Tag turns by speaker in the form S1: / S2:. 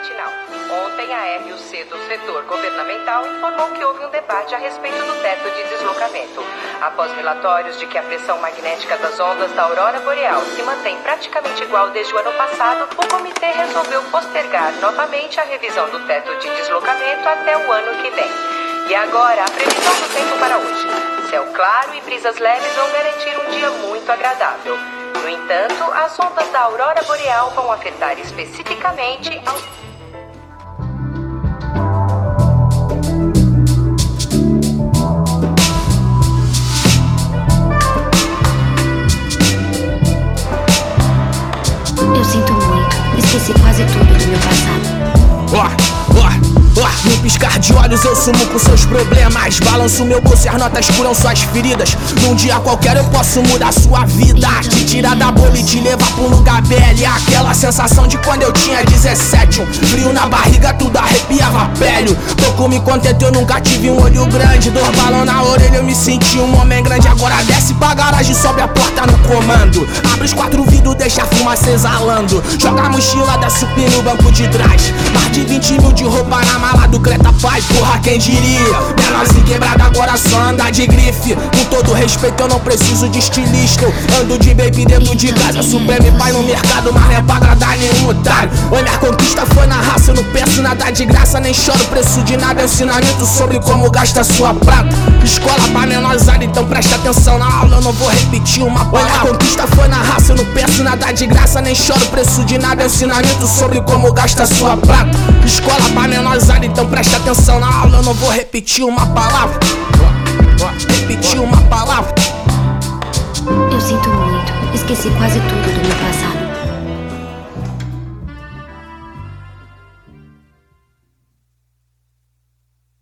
S1: matinal. Ontem, a RUC do setor governamental informou que houve um debate a respeito do teto de deslocamento. Após relatórios de que a pressão magnética das ondas da aurora boreal se mantém praticamente igual desde o ano passado, o comitê resolveu postergar novamente a revisão do teto de deslocamento até o ano que vem. E agora, a previsão do tempo para hoje. Céu claro e brisas leves vão garantir um dia muito agradável. No entanto, as ondas da aurora boreal vão afetar especificamente
S2: Esqueci quase tudo do meu passado.
S3: Ó, ó, ó, no piscar de olhos eu sumo com seus problemas. Balanço meu bolso e as notas curam suas feridas. Num dia qualquer eu posso mudar sua vida. Te tirar da bolha e te levar pra um lugar velho. Aquela sensação de quando eu tinha 17. Um frio na barriga, pele. Pouco me contento, eu nunca tive um olho grande. Dor balão na orelha, eu me senti um homem grande. Agora desce pra garagem, sobe a porta no comando. Abre os quatro vidros, deixa a fumaça exalando. Joga a mochila da supi no banco de trás. Mais de 20 mil de roupa na mala do Creta Pai. Porra, quem diria? Menorzinho quebrado, agora só anda de grife. Com todo respeito, eu não preciso de estilista. Ando de baby dentro de casa. Supremo pai no mercado, mas não é pra agradar nenhum otário. Nada de graça, nem choro preço de nada. É ensinamento sobre como gasta sua prata. Escola pra menorzada, então presta atenção na aula. Eu não vou repetir uma palavra. Oi, minha conquista foi na raça. Eu não peço nada de graça, nem choro preço de nada. É ensinamento sobre como gasta sua prata. Escola pra menorzada, então presta atenção na aula. Eu não vou repetir uma palavra. Repetir uma palavra.
S2: Eu sinto muito. Esqueci quase tudo do meu passado.